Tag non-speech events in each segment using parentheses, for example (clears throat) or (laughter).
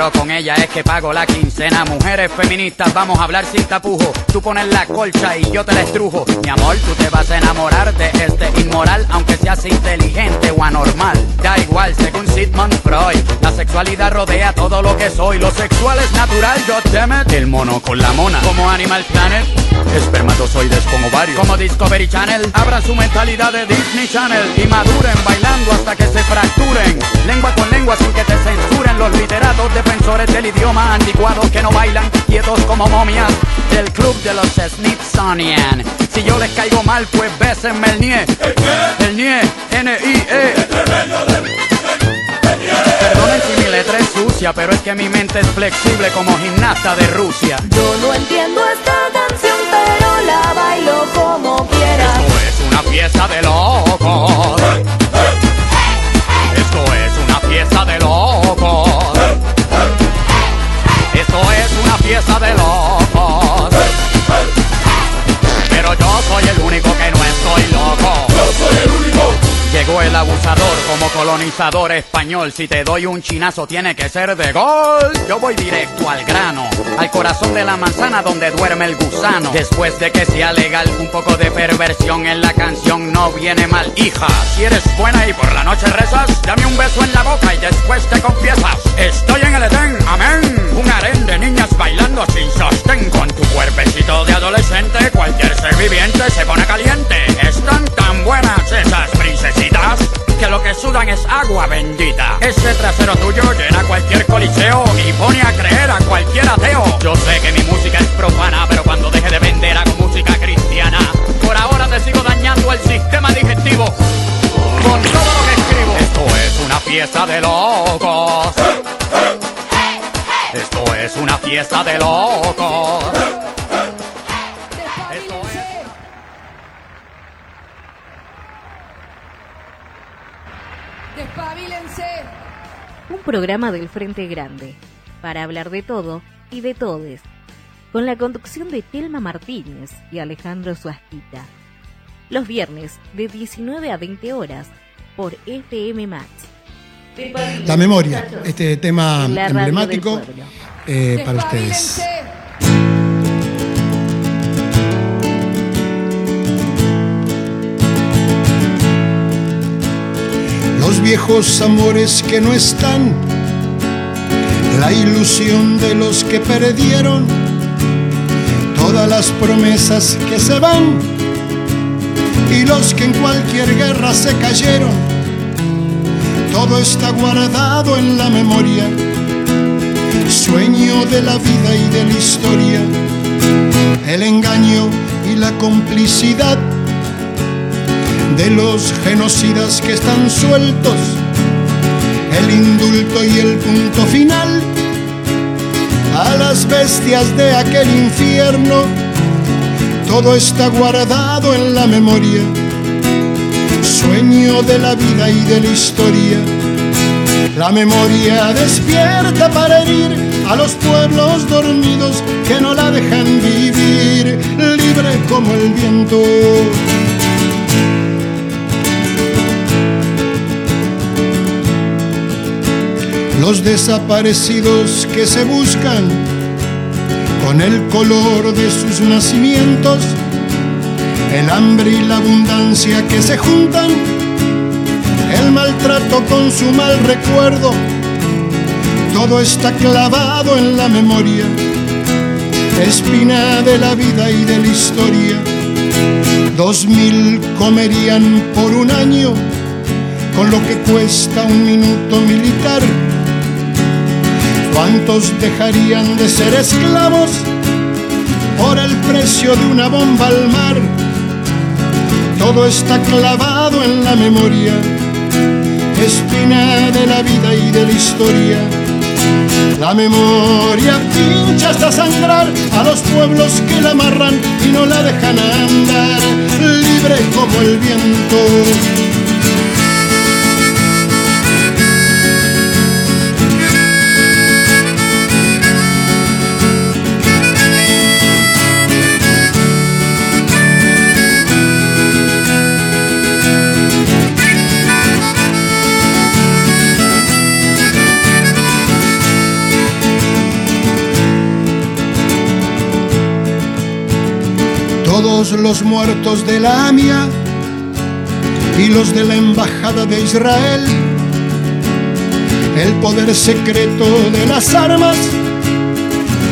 pero ella es que pago la quincena. Mujeres feministas, vamos a hablar sin tapujo. Tú pones la colcha y yo te la estrujo. Mi amor, tú te vas a enamorar de este inmoral, aunque seas inteligente o anormal. Da igual, según Sigmund Freud, la sexualidad rodea todo lo que soy. Lo sexual es natural, goddammit. El mono con la mona, como Animal Planet. Espermatozoides con ovario, como Discovery Channel. Abra su mentalidad de Disney Channel y maduren bailando hasta que se fracturen. Lengua con lengua sin que te censuren los literatos defensores del idioma anticuados que no bailan quietos como momias del club de los Smithsonian. Si yo les caigo mal, pues bésenme el nie. ¿El nie? N-I-E. Perdonen si mi letra es sucia, pero es que mi mente es flexible como gimnasta de Rusia. Yo no entiendo esta canción, pero la bailo como quiera. Esto es una fiesta de locos. Esto es una fiesta de locos. Esto es una fiesta de locos. Pero yo soy el único que no estoy loco. Yo soy el único. Llegó el abusador como colonizador español. Si te doy un chinazo, tiene que ser de gol. Yo voy directo al grano, al corazón de la manzana donde duerme el gusano. Después de que sea legal, un poco de perversión en la canción no viene mal. Hija, si eres buena y por la noche rezas, dame un beso en la boca y después te confiesas. Estoy en el Edén, amén. Un harén de niñas bailando sin sostén. Con tu cuerpecito de adolescente, cualquier ser viviente se pone caliente. Están tan buenas esas princesitas agua bendita. Ese trasero tuyo llena cualquier coliseo y pone a creer a cualquier ateo. Yo sé que mi música es profana, pero cuando deje de vender hago música cristiana. Por ahora te sigo dañando el sistema digestivo con todo lo que escribo. Esto es una fiesta de locos. Esto es una fiesta de locos. Un programa del Frente Grande, para hablar de todo y de todes, con la conducción de Telma Martínez y Alejandro Suasquita. Los viernes de 19 a 20 horas por FM Max. La memoria, este tema emblemático eh, para ustedes. Los viejos amores que no están, la ilusión de los que perdieron, todas las promesas que se van y los que en cualquier guerra se cayeron. Todo está guardado en la memoria, sueño de la vida y de la historia, el engaño y la complicidad de los genocidas que están sueltos, el indulto y el punto final a las bestias de aquel infierno. Todo está guardado en la memoria, sueño de la vida y de la historia. La memoria despierta para herir a los pueblos dormidos que no la dejan vivir, libre como el viento. Los desaparecidos que se buscan con el color de sus nacimientos, el hambre y la abundancia que se juntan, el maltrato con su mal recuerdo, todo está clavado en la memoria, espina de la vida y de la historia. Dos mil comerían por un año con lo que cuesta un minuto militar. ¿Cuántos dejarían de ser esclavos por el precio de una bomba al mar? Todo está clavado en la memoria, espina de la vida y de la historia. La memoria pincha hasta sangrar a los pueblos que la amarran y no la dejan andar, libre como el viento. Todos los muertos de la AMIA y los de la Embajada de Israel, el poder secreto de las armas,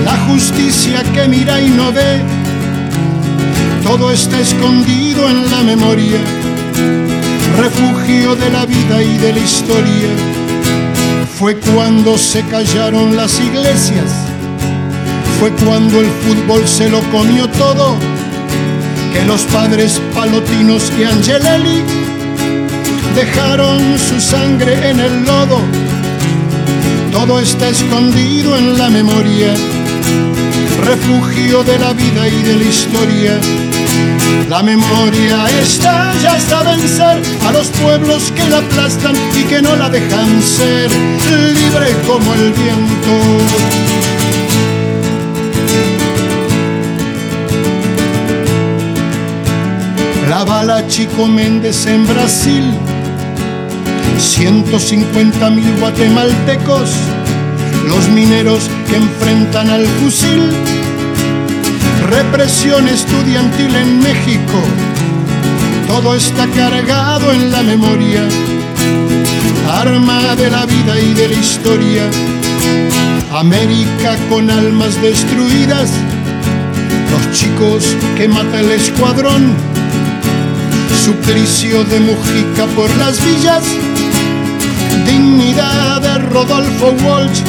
la justicia que mira y no ve, todo está escondido en la memoria, refugio de la vida y de la historia. Fue cuando se callaron las iglesias, fue cuando el fútbol se lo comió todo que los padres Palotinos y Angelelli dejaron su sangre en el lodo. Todo está escondido en la memoria, refugio de la vida y de la historia. La memoria está, ya está a vencer a los pueblos que la aplastan y que no la dejan ser libre como el viento. La bala Chico Méndez en Brasil, 150 mil guatemaltecos, los mineros que enfrentan al fusil, represión estudiantil en México, todo está cargado en la memoria, arma de la vida y de la historia, América con almas destruidas, los chicos que mata el escuadrón, suplicio de Mujica por las villas, dignidad de Rodolfo Walsh,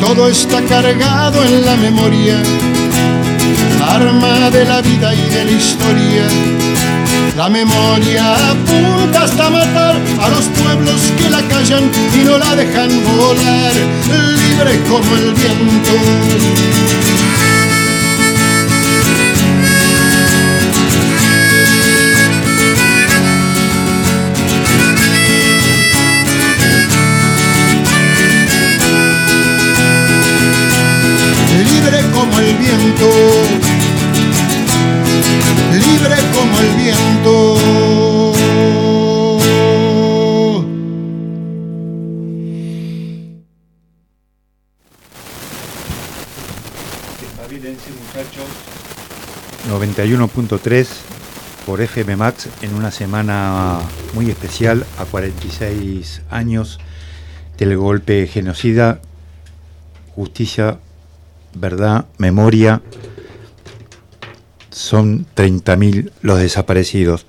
todo está cargado en la memoria, arma de la vida y de la historia. La memoria apunta hasta matar a los pueblos que la callan y no la dejan volar, libre como el viento. 91.3 por FM Max en una semana muy especial a 46 años del golpe genocida, justicia verdad, memoria, son 30.000 los desaparecidos.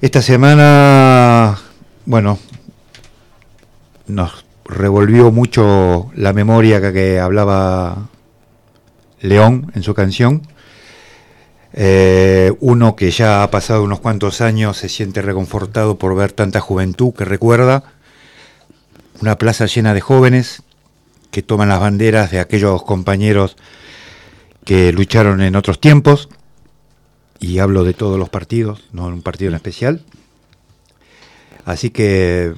Esta semana, bueno, nos revolvió mucho la memoria que, que hablaba León en su canción. Eh, uno que ya ha pasado unos cuantos años se siente reconfortado por ver tanta juventud que recuerda. Una plaza llena de jóvenes que toman las banderas de aquellos compañeros que lucharon en otros tiempos, y hablo de todos los partidos, no en un partido en especial. Así que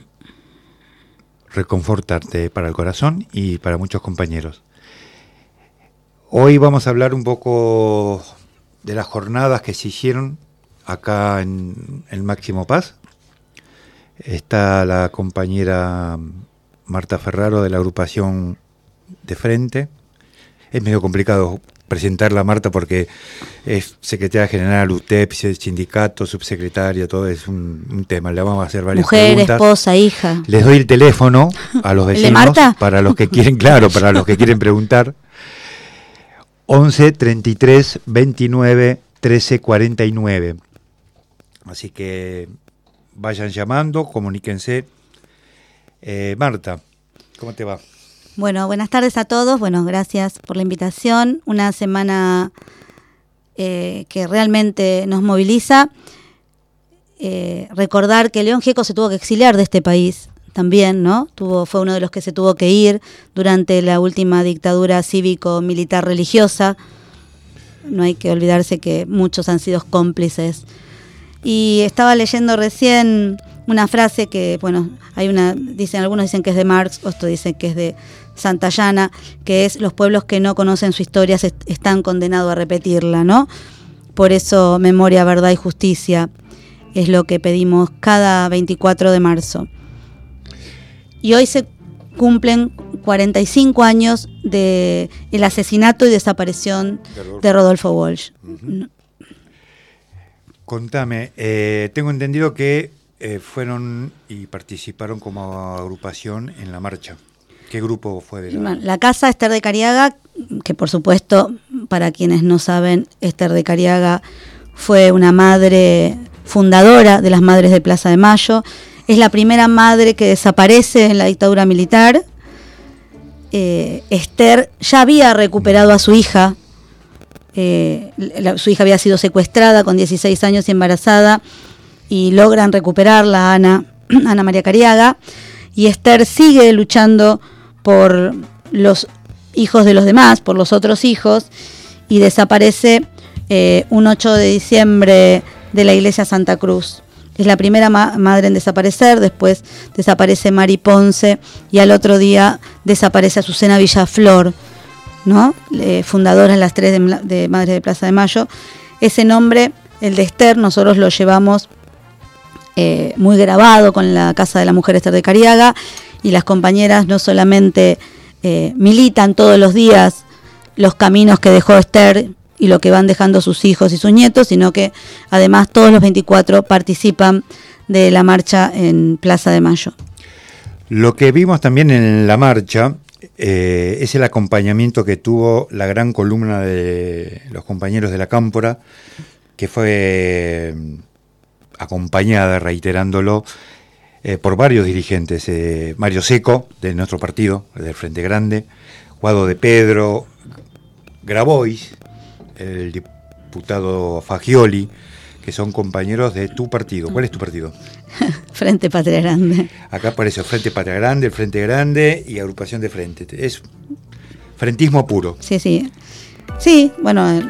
reconfortarte para el corazón y para muchos compañeros. Hoy vamos a hablar un poco de las jornadas que se hicieron acá en el Máximo Paz. Está la compañera Marta Ferraro de la agrupación de frente. Es medio complicado presentarla a Marta porque es secretaria general UTEP, sindicato, subsecretaria, todo es un, tema. Le vamos a hacer varias Mujer, esposa, hija. Les doy el teléfono a los (laughs) vecinos para los que quieren, claro, para los que quieren preguntar. (laughs) 11 33 29 13 49. Así que vayan llamando, comuníquense. Eh, Marta, ¿cómo te va? Bueno, buenas tardes a todos. Bueno, gracias por la invitación. Una semana eh, que realmente nos moviliza. Eh, recordar que León Gieco se tuvo que exiliar de este país también, ¿no? Tuvo, fue uno de los que se tuvo que ir durante la última dictadura cívico-militar religiosa. No hay que olvidarse que muchos han sido cómplices. Y estaba leyendo recién una frase que, bueno, hay una, dicen, algunos dicen que es de Marx, otros dicen que es de Santayana, que es los pueblos que no conocen su historia están condenados a repetirla, ¿no? Por eso memoria, verdad y justicia es lo que pedimos cada 24 de marzo. Y hoy se cumplen 45 años de el asesinato y desaparición De Rodolfo. de Rodolfo Walsh. Contame, eh, tengo entendido que eh, fueron y participaron como agrupación en la marcha. ¿Qué grupo fue de la La casa Esther de Cariaga, que por supuesto, para quienes no saben, Esther de Cariaga fue una madre fundadora de las Madres de Plaza de Mayo. Es la primera madre que desaparece en la dictadura militar. Eh, Esther ya había recuperado a su hija. Eh, su hija había sido secuestrada con 16 años y embarazada y logran recuperarla a Ana, (clears throat) Ana María Cariaga. Y Esther sigue luchando por los hijos de los demás, por los otros hijos, y desaparece eh, un 8 de diciembre de la iglesia Santa Cruz. Es la primera ma- madre en desaparecer, después desaparece Mari Ponce y al otro día desaparece Azucena Villaflor, ¿no? Eh, fundadora las tres de, de Madres de Plaza de Mayo. Ese nombre, el de Esther, nosotros lo llevamos eh, muy grabado con la Casa de la Mujer Esther de Cariaga y las compañeras no solamente eh, militan todos los días los caminos que dejó Esther y lo que van dejando sus hijos y sus nietos, sino que además todos los 24 participan de la marcha en Plaza de Mayo. Lo que vimos también en la marcha eh, es el acompañamiento que tuvo la gran columna de los compañeros de la Cámpora, que fue mm, acompañada, reiterándolo, eh, por varios dirigentes. eh, Mario Seco, de nuestro partido, del Frente Grande, Guado de Pedro, Grabois, el diputado Fagioli, que son compañeros de tu partido. ¿Cuál es tu partido? (laughs) Frente Patria Grande. Acá aparece Frente Patria Grande, el Frente Grande y Agrupación de Frente. Es frentismo puro. Sí, sí. Sí, bueno,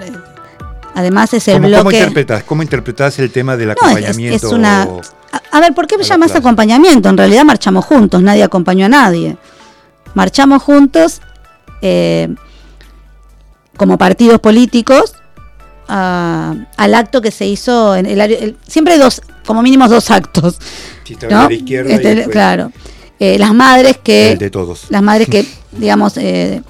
además es el ¿Cómo, cómo bloque... interpretás, ¿Cómo interpretás el tema del No, acompañamiento? es, una... A, ver, ¿por qué la llamas acompañamiento? En realidad marchamos juntos, nadie acompañó a nadie. Marchamos juntos eh, como partidos políticos a- al acto que se hizo en el área... el- siempre hay dos, como mínimo dos actos. Sí, ¿no? de la izquierda y Este, después claro. Eh, las madres que... el de todos. Las madres que, (laughs) digamos, eh,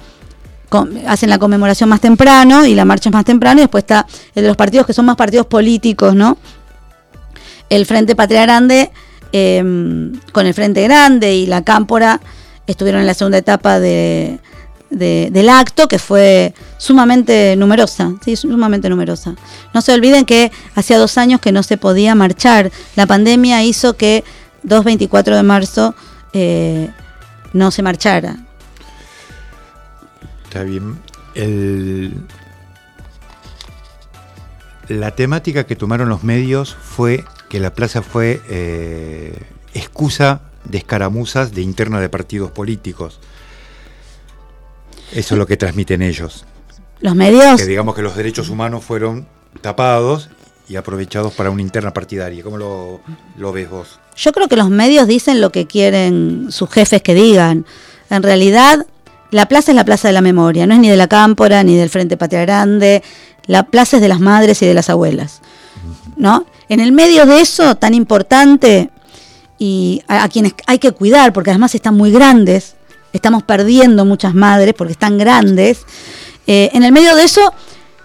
hacen la conmemoración más temprano y la marcha es más temprano, y después está el de los partidos que son más partidos políticos, ¿no? El Frente Patria Grande, eh, con el Frente Grande y la Cámpora, estuvieron en la segunda etapa de, de- del acto, que fue sumamente numerosa, sí, sumamente numerosa. No se olviden que hacía dos años que no se podía marchar. La pandemia hizo que 2-24 de marzo eh, no se marchara. Está bien. El- La temática que tomaron los medios fue que la plaza fue eh, excusa de escaramuzas de interna de partidos políticos. Eso es lo que transmiten ellos. Los medios, Que digamos que los derechos humanos fueron tapados y aprovechados para una interna partidaria. ¿Cómo lo, lo ves vos? yo creo que los medios dicen lo que quieren sus jefes que digan. En realidad, la plaza es la plaza de la memoria, no es ni de la Cámpora ni del Frente Patria Grande. La plaza es de las madres y de las abuelas. ¿No? En el medio de eso tan importante y a, a quienes hay que cuidar, porque además están muy grandes, estamos perdiendo muchas madres porque están grandes. eh, en el medio de eso,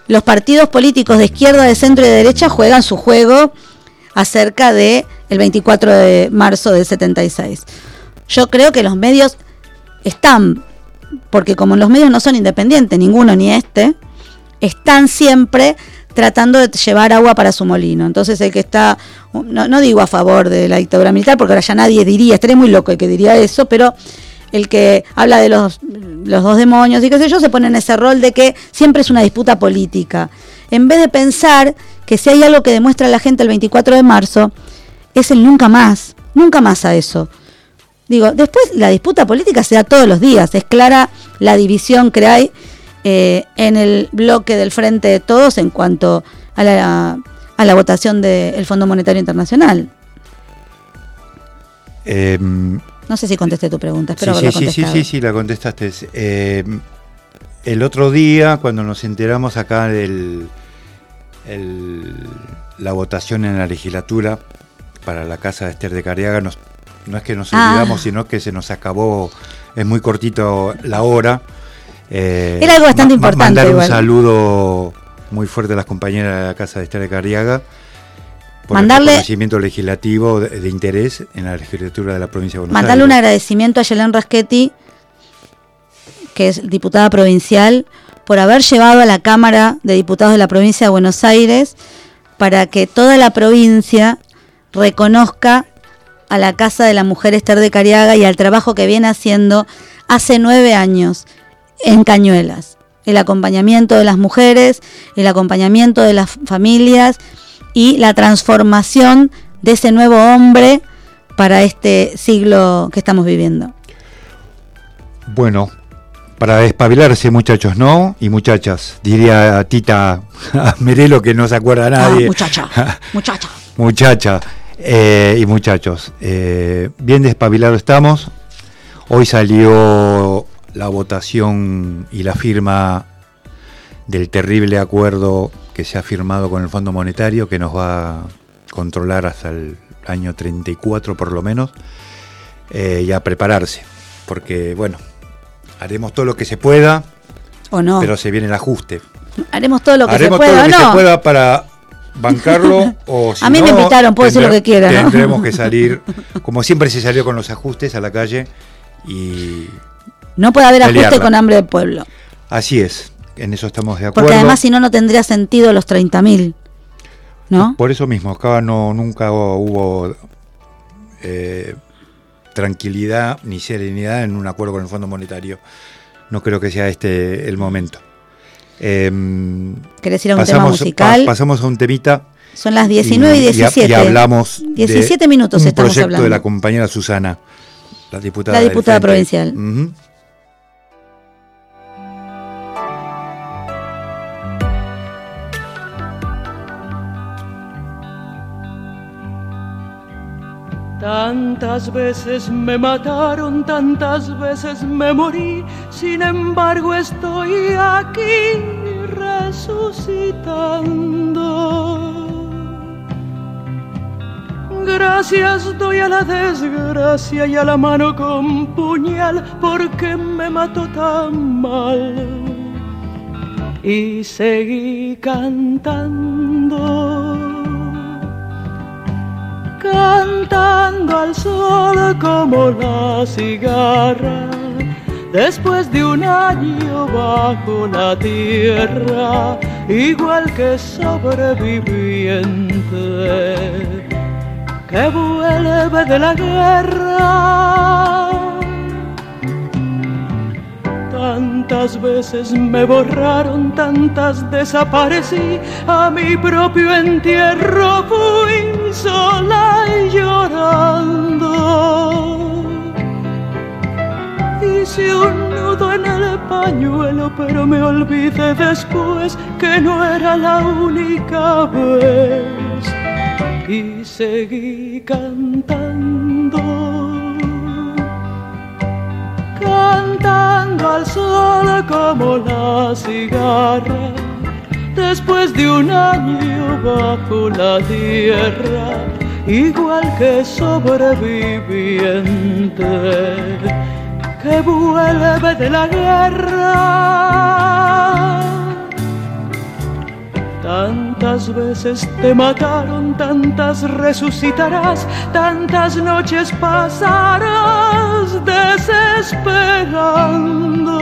los partidos políticos de izquierda, de centro y de derecha juegan su juego acerca de el 24 de marzo del 76. Yo creo que los medios están, porque como los medios no son independientes, ninguno ni este, están siempre tratando de llevar agua para su molino. Entonces el que está, no, no digo a favor de la dictadura militar, porque ahora ya nadie diría, estaría muy loco el que diría eso, pero el que habla de los, los dos demonios y qué sé yo, se pone en ese rol de que siempre es una disputa política. En vez de pensar que si hay algo que demuestra la gente el 24 de marzo, es el nunca más, nunca más a eso. Digo, después la disputa política se da todos los días, es clara la división que hay eh, en el bloque del Frente de Todos en cuanto a la, a la votación del Fondo Monetario Internacional. Eh, No sé si contesté tu pregunta, espero sí, sí, sí, sí, sí, la contestaste. Eh, el otro día, cuando nos enteramos acá el- la votación en la legislatura para la casa de Esther de Cariaga, nos- no es que nos Ah. olvidamos, sino que se nos acabó, es muy cortito la hora. Eh, Era algo bastante ma- importante Mandar igual. un saludo muy fuerte a las compañeras de la Casa de Esther de Cariaga por Mandarle- el reconocimiento legislativo de, de interés en la legislatura de la provincia de Buenos Mandarle un Aires. agradecimiento a Yelén Raschetti, que es diputada provincial, por haber llevado a la Cámara de Diputados de la provincia de Buenos Aires para que toda la provincia reconozca a la Casa de la Mujer Esther de Cariaga y al trabajo que viene haciendo hace nueve años en Cañuelas. El acompañamiento de las mujeres, el acompañamiento de las familias y la transformación de ese nuevo hombre para este siglo que estamos viviendo. Bueno, para despabilarse muchachos, ¿no? Y muchachas, diría Tita (laughs) Merelo que no se acuerda nadie. Ah, muchacha, (laughs) muchacha. Muchacha eh, y muchachos, eh, bien despabilados estamos. Hoy salió la votación y la firma del terrible acuerdo que se ha firmado con el Fondo Monetario que nos va a controlar hasta el año 34 por lo menos eh, y a prepararse porque bueno haremos todo lo que se pueda ¿O no? pero se viene el ajuste Haremos todo lo que haremos se pueda todo lo o que no. se pueda para bancarlo (laughs) o si A mí no, me invitaron, puedo decir lo que quiera, ¿no? Tendremos que salir, (laughs) como siempre se salió con los ajustes a la calle y No puede haber ajuste Pelearla. con hambre del pueblo. así es, en eso estamos de acuerdo. Porque además si no, no tendría sentido los 30.000. ¿No? Por eso mismo, acá no nunca hubo eh, tranquilidad ni serenidad en un acuerdo con el Fondo Monetario. No creo que sea este el momento. ¿Querés ir a un tema pasamos, musical? pa- pasamos a un temita. Son las 19 y, y- 17. Y, hablamos 17 de minutos un estamos proyecto hablando. de la compañera Susana, la diputada, La diputada provincial. Ujú. Tantas veces me mataron, tantas veces me morí, sin embargo estoy aquí resucitando. Gracias doy a la desgracia y a la mano con puñal porque me mató tan mal. Y seguí cantando cantando al sol como la cigarra, después de un año bajo la tierra, igual que sobreviviente que vuelve de la guerra. Tantas veces me borraron, tantas desaparecí, a mi propio entierro fui sola y llorando. Hice un nudo en el pañuelo, pero me olvidé después que no era la única vez. Y seguí cantando al sol como la cigarra, después de un año bajo la tierra, igual que sobreviviente que vuelve de la guerra. Tantas veces te mataron, tantas resucitarás, tantas noches pasarás desesperando.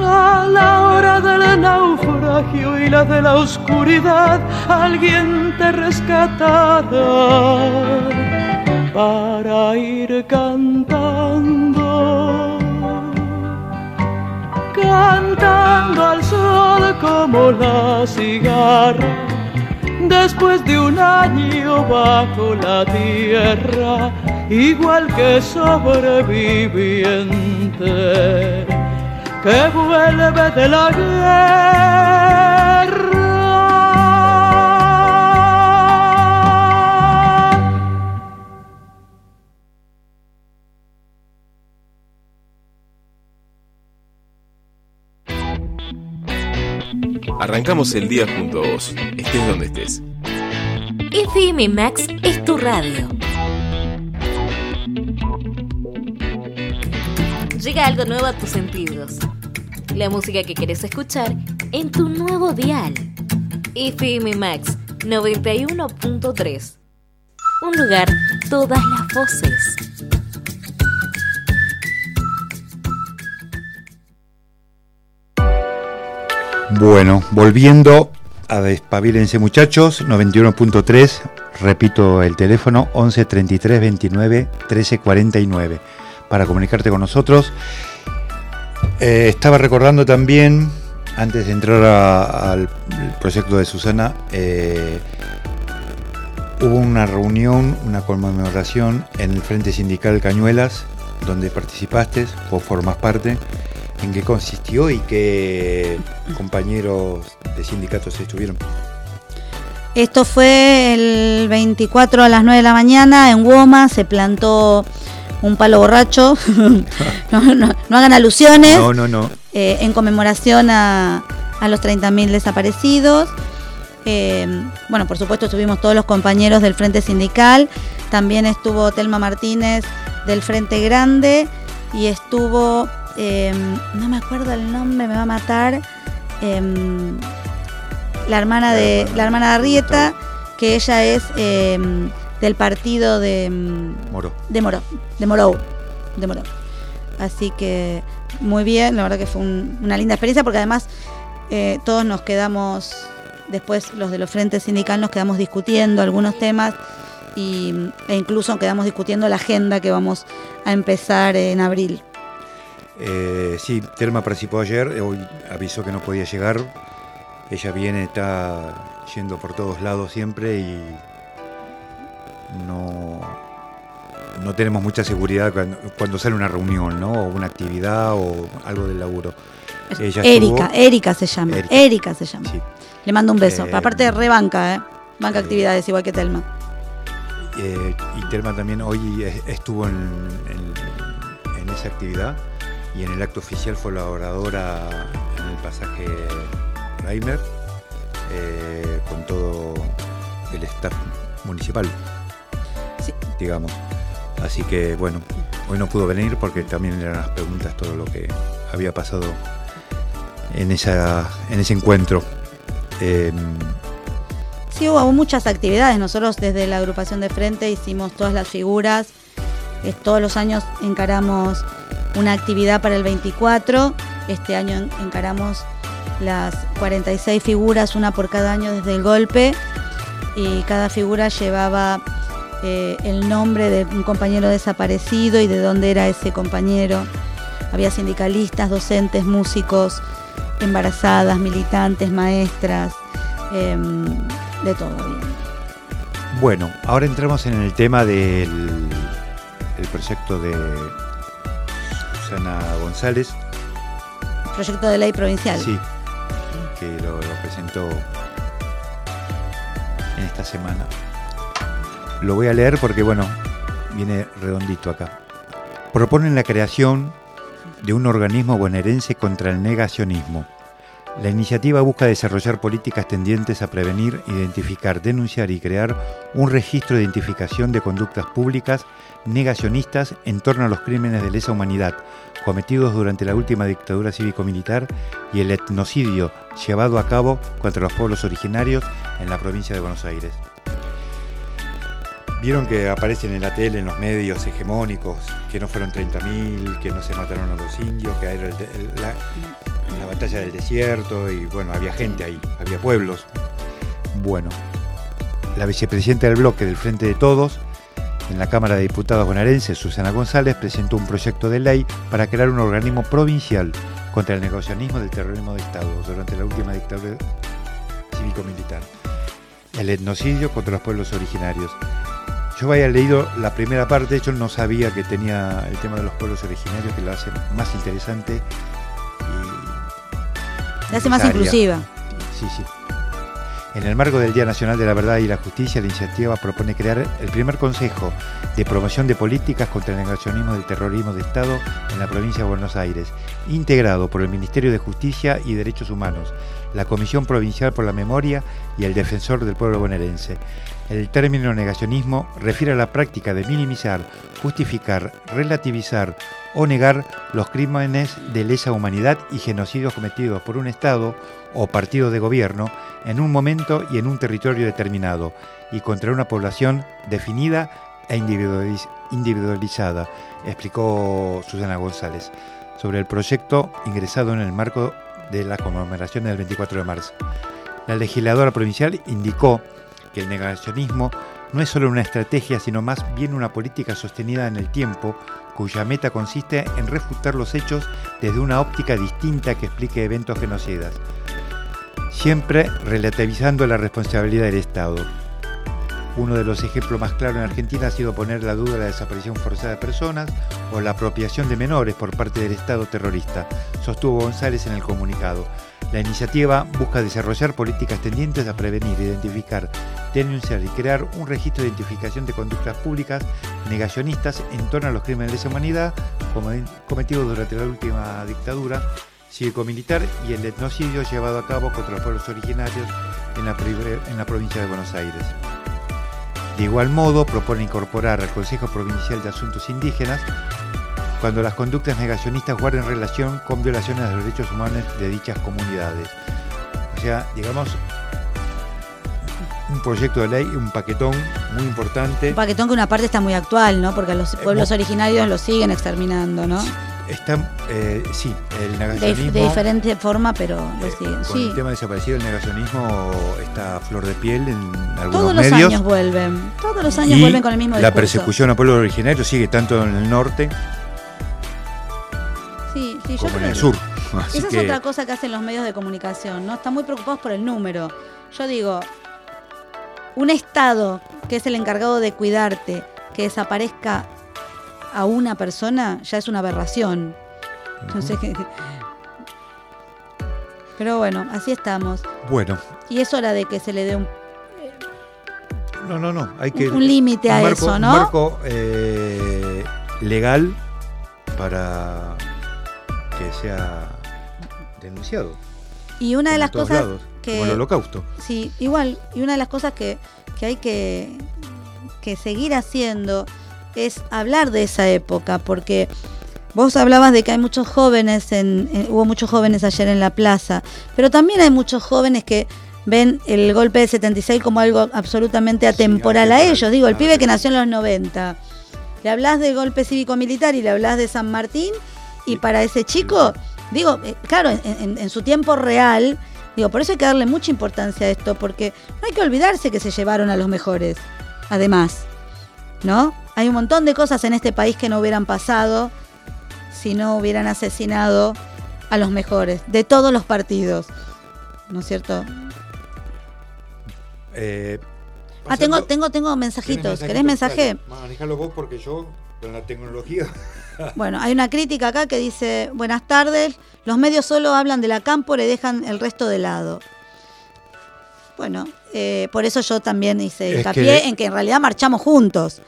A la hora del naufragio y la de la oscuridad, alguien te rescatará para ir cantando cantando al sol como la cigarra, después de un año bajo la tierra, igual que sobreviviente que vuelve de la guerra. Arrancamos el día junto estés donde estés. FM Max es tu radio. llega algo nuevo a tus sentidos. La música que querés escuchar en tu nuevo dial. FM Max 91.3. Un lugar, todas las voces. Bueno, volviendo a Despabilense muchachos, 91.3, repito el teléfono 11 33 29 13 49 para comunicarte con nosotros. Eh, estaba recordando también, antes de entrar al proyecto de Susana, eh, hubo una reunión, una conmemoración en el Frente Sindical Cañuelas, donde participaste, vos formas parte. ¿En qué consistió y qué compañeros de sindicatos estuvieron? Esto fue el 24 a las 9 de la mañana en Woma, se plantó un palo borracho, (laughs) no, no- no hagan alusiones, No, no, no. eh, en conmemoración a, a los 30.000 desaparecidos. Eh, bueno, por supuesto estuvimos todos los compañeros del Frente Sindical, también estuvo Telma Martínez del Frente Grande y estuvo, eh, no me acuerdo el nombre, me va a matar, em, la hermana de la hermana de Arrieta, que ella es em, del partido de, em, Moro. de Moró, de Morou, de Morou. Así que muy bien, la verdad que fue un- una linda experiencia porque además eh, todos nos quedamos, después los de los frentes sindicales nos quedamos discutiendo algunos temas y, e incluso quedamos discutiendo la agenda que vamos a empezar en abril. Eh, sí, Telma participó ayer, hoy avisó que no podía llegar. Ella viene, está yendo por todos lados siempre y no, no tenemos mucha seguridad cuando, cuando sale una reunión, ¿no? O una actividad o algo del laburo. Ella Erika, estuvo- Erika se llama, Erika. Erika, se llama. Sí. Le mando un beso. Eh, Aparte rebanca, ¿eh? Banca eh, actividades igual que Telma. Eh, y Telma también hoy es- estuvo en, en- en esa actividad y en el acto oficial fue la oradora en el pasaje Reimer eh, con todo el staff municipal, Sí. digamos. Así que bueno, hoy no pudo venir porque también eran las preguntas todo lo que había pasado en, esa, en ese encuentro. Em, Sí, hubo muchas actividades. Nosotros desde la agrupación de frente hicimos todas las figuras. Eh, todos los años encaramos una actividad para el 24. Este año en- encaramos las 46 figuras, una por cada año desde el golpe. Y cada figura llevaba eh, el nombre de un compañero desaparecido y de dónde era ese compañero. Había sindicalistas, docentes, músicos, embarazadas, militantes, maestras, em, de todo. Bueno, ahora entramos en el tema del el proyecto de Susana González, Proyecto de ley provincial. sí, que lo, lo presentó en esta semana. Lo voy a leer porque, bueno, viene redondito acá. Proponen la creación de un organismo bonaerense contra el negacionismo. La iniciativa busca desarrollar políticas tendientes a prevenir, identificar, denunciar y crear un registro de identificación de conductas públicas negacionistas en torno a los crímenes de lesa humanidad cometidos durante la última dictadura cívico-militar y el etnocidio llevado a cabo contra los pueblos originarios en la provincia de Buenos Aires. Vieron que aparecen en la tele, en los medios hegemónicos, que no fueron 30.000, que no se mataron a los indios, que era el la, la batalla del desierto y bueno, había gente ahí, había pueblos. Bueno, la vicepresidenta del bloque del Frente de Todos, en la Cámara de Diputados bonaerense, Susana González, presentó un proyecto de ley para crear un organismo provincial contra el negocianismo del terrorismo de Estado durante la última dictadura cívico-militar. El etnocidio contra los pueblos originarios. Yo había leído la primera parte, yo no sabía que tenía el tema de los pueblos originarios, que lo hace más interesante Se hace más inclusiva. Sí, sí. En el marco del Día Nacional de la Verdad y la Justicia, la iniciativa propone crear el primer Consejo de Promoción de Políticas contra el Negacionismo del Terrorismo de Estado en la provincia de Buenos Aires, integrado por el Ministerio de Justicia y Derechos Humanos, la Comisión Provincial por la Memoria y el Defensor del Pueblo Bonaerense. El término negacionismo refiere a la práctica de minimizar, justificar, relativizar o negar los crímenes de lesa humanidad y genocidios cometidos por un Estado o partido de gobierno en un momento y en un territorio determinado y contra una población definida e individualiz- individualizada, explicó Susana González sobre el proyecto ingresado en el marco de la conmemoración del 24 de marzo. La legisladora provincial indicó que el negacionismo no es solo una estrategia, sino más bien una política sostenida en el tiempo, cuya meta consiste en refutar los hechos desde una óptica distinta que explique eventos genocidas, siempre relativizando la responsabilidad del Estado. Uno de los ejemplos más claros en Argentina ha sido poner la duda la desaparición forzada de personas o la apropiación de menores por parte del Estado terrorista, sostuvo González en el comunicado. La iniciativa busca desarrollar políticas tendientes a prevenir, identificar, denunciar y crear un registro de identificación de conductas públicas negacionistas en torno a los crímenes de humanidad cometidos durante la última dictadura cívico-militar y el etnocidio llevado a cabo contra los pueblos originarios en la, en la provincia de Buenos Aires. De igual modo, propone incorporar al Consejo Provincial de Asuntos Indígenas cuando las conductas negacionistas guarden relación con violaciones de los derechos humanos de dichas comunidades. O sea, digamos, un proyecto de ley, un paquetón muy importante. Un paquetón que una parte está muy actual, ¿no? Porque a los pueblos mo- originarios los siguen exterminando, ¿no? Está, eh, sí, el negacionismo. de diferente forma, pero lo eh, con Sí. el tema desaparecido, el negacionismo está a flor de piel en algunos Todos los años vuelven. Todos los años y vuelven con el mismo La discurso. persecución a pueblos originarios sigue tanto en el norte sur. Así Esa que- es otra cosa que hacen los medios de comunicación, ¿no? Están muy preocupados por el número. Yo digo, un Estado que es el encargado de cuidarte, que desaparezca a una persona, ya es una aberración. Qué- (laughs) Pero bueno, así estamos. Bueno, Y es hora de que se le dé un... no, no, no. Hay que. Un límite a marco- eso, ¿no? Un marco eh, legal para que sea denunciado. Y una de las cosas lados, que... Como el holocausto. Sí, igual. Y una de las cosas que, que hay que, que seguir haciendo es hablar de esa época, porque vos hablabas de que hay muchos jóvenes, en, en- hubo muchos jóvenes ayer en la plaza, pero también hay muchos jóvenes que ven el golpe del 76 como algo absolutamente atemporal a ellos. Digo, el pibe que nació en los 90. Le hablas del golpe cívico-militar y le hablas de San Martín, y para ese chico, digo, eh, claro, en, en- en su tiempo real, digo, por eso hay que darle mucha importancia a esto, porque no hay que olvidarse que se llevaron a los mejores, además, ¿no? Hay un montón de cosas en este país que no hubieran pasado si no hubieran asesinado a los mejores, de todos los partidos, ¿no es cierto? Eh, Ah, tengo, tengo, tengo ¿Tenés mensajitos. ¿Querés mensaje? Manejalo vos porque yo con la tecnología. Bueno, hay una crítica acá que dice, buenas tardes, los medios solo hablan de la cámpora y dejan el resto de lado. Bueno, eh, por eso yo también hice Es hincapié que- en que en realidad marchamos juntos.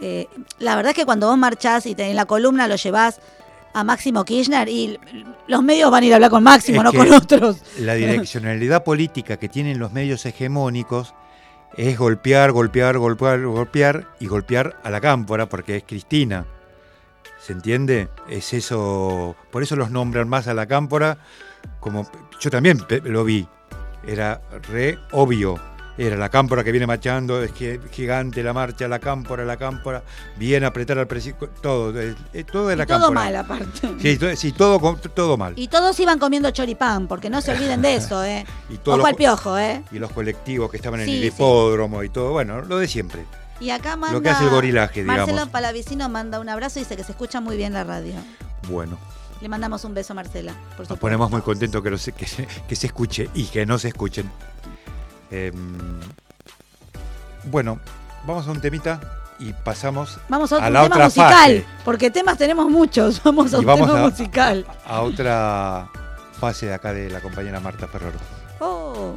Eh, la verdad es que cuando vos marchás y te- en la columna lo llevás a Máximo Kirchner y los medios van a ir a hablar con Máximo, Es no con otros. La direccionalidad política que tienen los medios hegemónicos es golpear, golpear, golpear, golpear y golpear a la cámpora porque es Cristina. ¿Se entiende? Es eso. Por eso los nombran más a la cámpora. Como yo también lo vi. Era re obvio. Era la cámpora que viene marchando, es que gigante la marcha, la cámpora, la cámpora, viene a apretar al presidente, todo, es- es- todo de la Y todo cámpora. mal aparte. Sí, to- sí, todo, todo mal. Y todos iban comiendo choripán, porque no se olviden de eso, ¿eh? (laughs) Y todos Ojo los- al piojo, ¿eh? y los colectivos que estaban en el sí. hipódromo y todo, bueno, lo de siempre. Y acá manda. Lo que hace el gorilaje, digamos. Marcelo Palavicino manda un abrazo y dice que se escucha muy bien la radio. Bueno, Le mandamos un beso a Marcela, por nos ponemos muy contentos que, que, que se escuche y que no se escuchen. Em, bueno, vamos a un temita y pasamos Vamos a otro a la tema otra musical, fase. porque temas tenemos muchos. (laughs) Vamos a Y un vamos tema a- musical. a otra fase de acá de la compañera Marta Ferrero. Oh.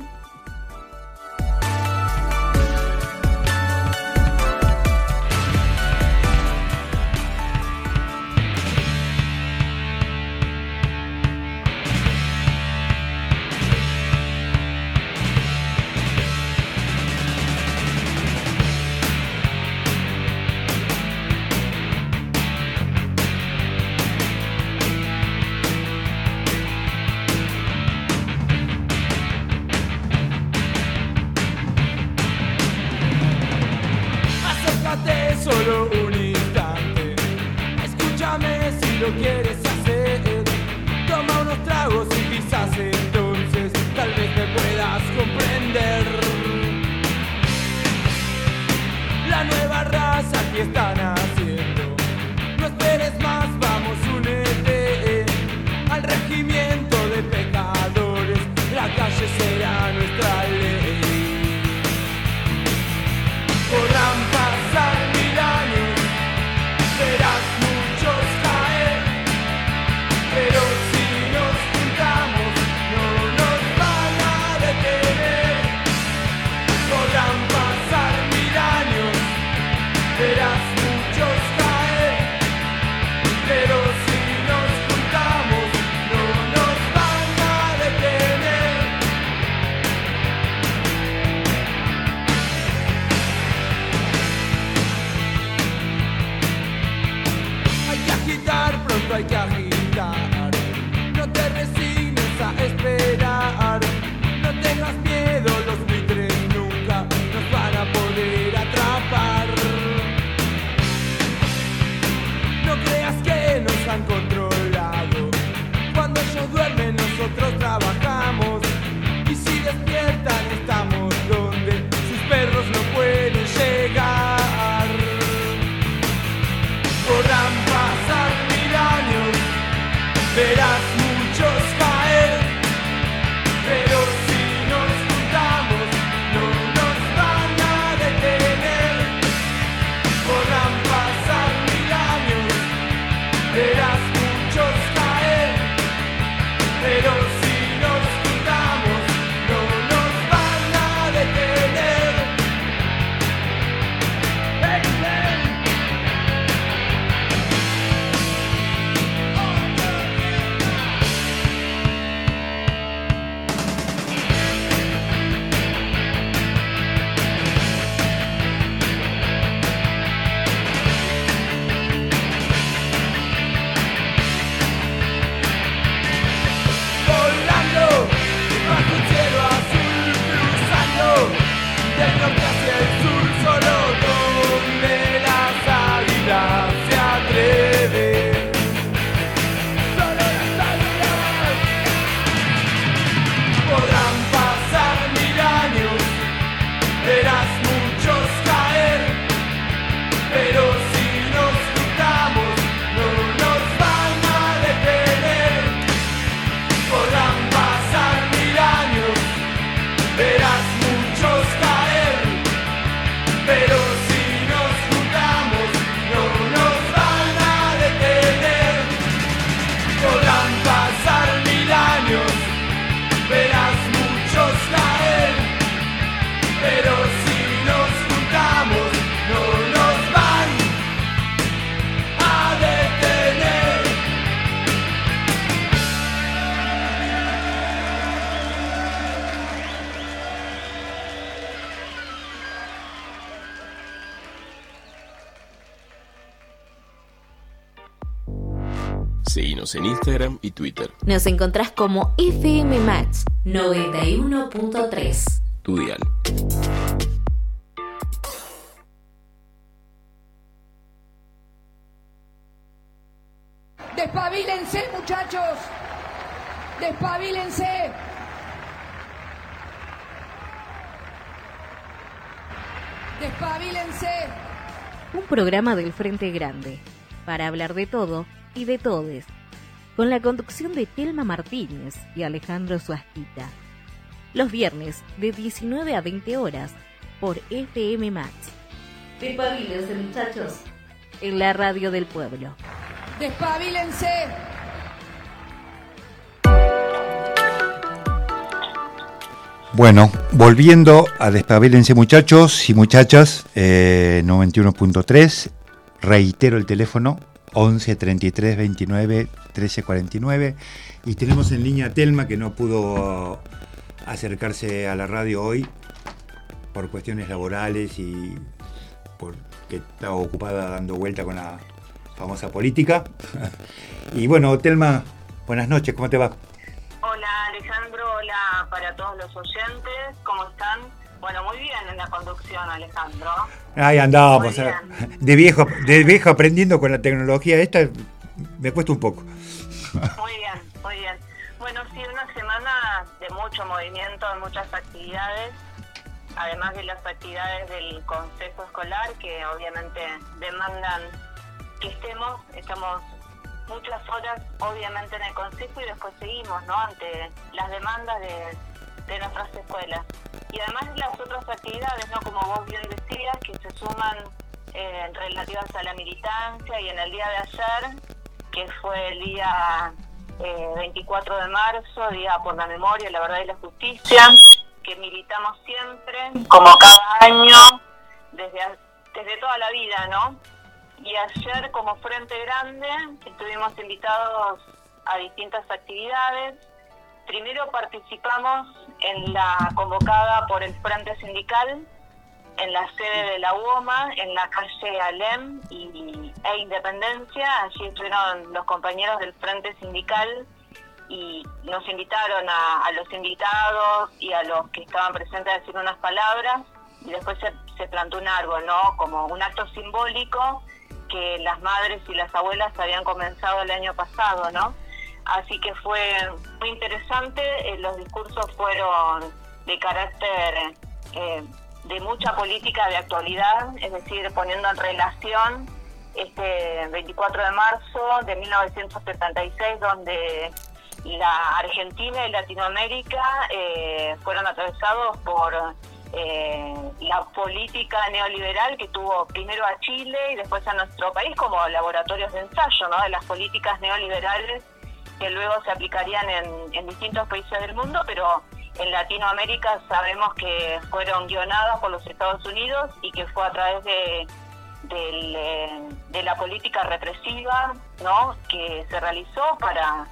Y Twitter. Nos encontrás como FM Match 91.3. Tu dial. Despabilense, muchachos. Despabilense. Despabilense. Un programa del Frente Grande, para hablar de todo y de todes, con la conducción de Telma Martínez y Alejandro Suasquita. Los viernes de 19 a 20 horas por FM Match. Despabilense, muchachos. En la radio del pueblo. Despabilense. Bueno, volviendo a Despabilense muchachos y muchachas, eh, 91.3, reitero el teléfono 11 33 29 13 49 y tenemos en línea a Telma que no pudo acercarse a la radio hoy por cuestiones laborales y porque estaba ocupada dando vuelta con la famosa política. (laughs) y bueno, Telma, buenas noches, ¿cómo te va? Hola Alejandro, hola para todos los oyentes, ¿cómo están? Bueno, muy bien en la conducción Alejandro. Ahí andábamos, Muy eh, de viejo, de viejo aprendiendo con la tecnología esta, me cuesta un poco. Muy bien, muy bien. Bueno, sí, una semana de mucho movimiento, de muchas actividades. además de las actividades del consejo escolar que obviamente demandan que estemos, estamos muchas horas obviamente en el consejo y después seguimos, ¿no? Ante las demandas de, de nuestras escuelas. Y además las otras actividades, ¿no? Como vos bien decías, que se suman eh, relativas a la militancia y en el día de ayer, que fue el día eh, 24 de marzo, Día por la Memoria, la Verdad y la Justicia, que militamos siempre, como cada año, desde, desde toda la vida, ¿no? Y ayer como Frente Grande estuvimos invitados a distintas actividades. Primero participamos en la convocada por el Frente Sindical en la sede de la UOMA, en la calle Alem y, e Independencia. Allí estuvieron los compañeros del Frente Sindical y nos invitaron a, los invitados y a los que estaban presentes a decir unas palabras y después se, se plantó un árbol, ¿no? Como un acto simbólico que las madres y las abuelas habían comenzado el año pasado, ¿no? Así que fue muy interesante, eh, los discursos fueron de carácter eh, de mucha política de actualidad, es decir, poniendo en relación este 24 de marzo de 1976, donde la Argentina y Latinoamérica eh, fueron atravesados por eh, la política neoliberal que tuvo primero a Chile y después a nuestro país como laboratorios de ensayo ¿no? de las políticas neoliberales que luego se aplicarían en, distintos países del mundo, pero en Latinoamérica sabemos que fueron guionadas por los Estados Unidos y que fue a través de, de, de la política represiva ¿no? que se realizó para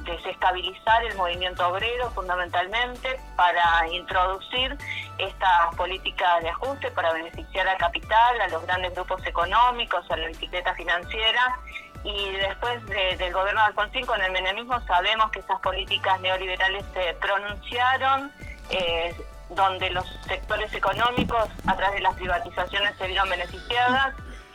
desestabilizar el movimiento obrero fundamentalmente, para introducir estas políticas de ajuste para beneficiar al capital, a los grandes grupos económicos, a la bicicleta financiera. Y después de, del gobierno de Alfonsín con el menemismo sabemos que esas políticas neoliberales se pronunciaron, eh, donde los sectores económicos a través de las privatizaciones se vieron beneficiadas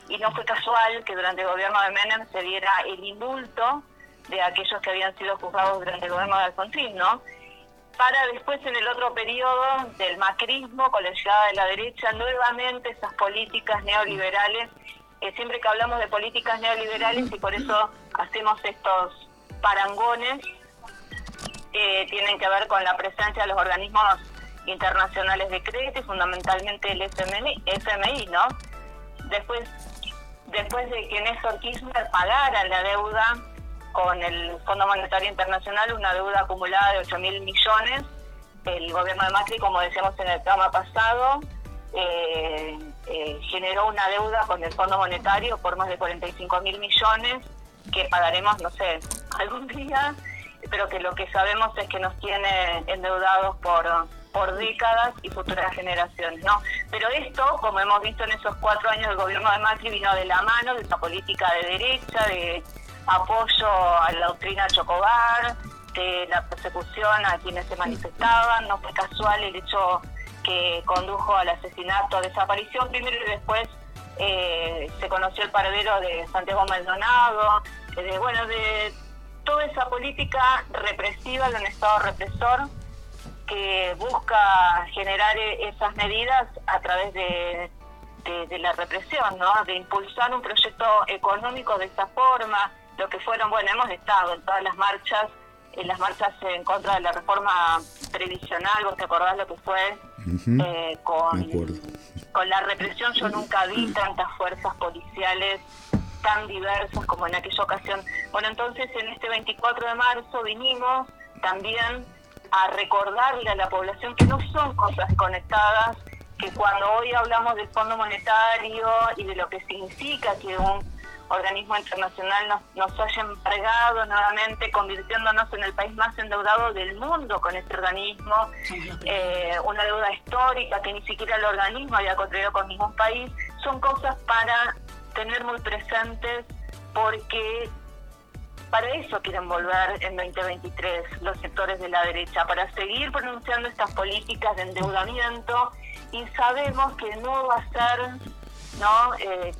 y no fue casual que durante el gobierno de Menem se diera el indulto de aquellos que habían sido juzgados durante el gobierno de Alfonsín, ¿no? Para después en el otro periodo del macrismo, con la llegada de la derecha, nuevamente esas políticas neoliberales, siempre que hablamos de políticas neoliberales y por eso hacemos estos parangones, eh, tienen que ver con la presencia de los organismos internacionales de crédito y fundamentalmente el FMI, FMI ¿no? Después, después de que Néstor Kirchner pagara la deuda con el Fondo Monetario Internacional una deuda acumulada de 8 mil millones. El gobierno de Macri, como decíamos en el programa pasado, eh, eh, generó una deuda con el Fondo Monetario por más de 45 mil millones que pagaremos, no sé, (laughs) algún día, pero que lo que sabemos es que nos tiene endeudados por por décadas y futuras generaciones, ¿no? Pero esto, como hemos visto en esos cuatro años del gobierno de Macri, vino de la mano de esa política de derecha, de apoyo a la doctrina Chocobar, de la persecución a quienes se manifestaban. No fue casual el hecho que condujo al asesinato, desaparición primero y después eh, se conoció el paradero de Santiago Maldonado, eh, bueno, de toda esa política represiva de un Estado represor que busca generar esas medidas a través de, de la represión, ¿no? de impulsar un proyecto económico de esa forma, lo que fueron, bueno, hemos estado en todas las marchas, en las marchas en contra de la reforma previsional, vos te acordás lo que fue eh, con, con la represión, yo nunca vi tantas fuerzas policiales tan diversas como en aquella ocasión. Bueno, entonces en este 24 de marzo vinimos también a recordarle a la población que no son cosas conectadas, que cuando hoy hablamos del Fondo Monetario y de lo que significa que un organismo internacional nos, nos haya embargado nuevamente, convirtiéndonos en el país más endeudado del mundo con este organismo, eh, una deuda histórica que ni siquiera el organismo había contraído con ningún país, son cosas para tener muy presentes porque para eso quieren volver en 2023 los sectores de la derecha, para seguir pronunciando estas políticas de endeudamiento y sabemos que no va a ser, ¿no? Eh,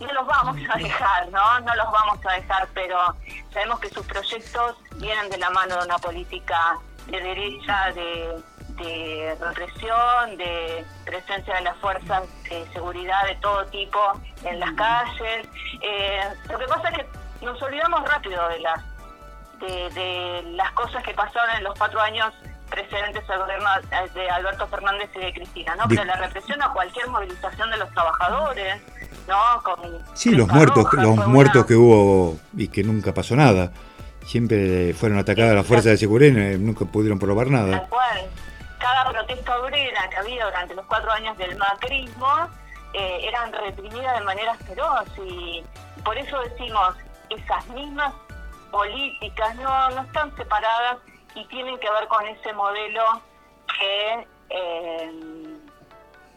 no los vamos a dejar, ¿no? No los vamos a dejar, pero sabemos que sus proyectos vienen de la mano de una política de derecha, de, de represión, de presencia de las fuerzas de seguridad de todo tipo en las calles. Eh, lo que pasa es que nos olvidamos rápido de las de, de las cosas que pasaron en los cuatro años precedentes al gobierno de Alberto Fernández y de Cristina, ¿no? Di- Pero la represión a cualquier movilización de los trabajadores, ¿no? Con Sí, los muertos, Roja, los muertos una- que hubo y que nunca pasó nada. Siempre fueron atacadas las fuerzas de seguridad y nunca pudieron probar nada. Tal cual. Cada protesta obrera que había durante los cuatro años del macrismo eh, eran reprimidas de manera feroz y por eso decimos, esas mismas políticas no, no están separadas y tienen que ver con ese modelo que... eh,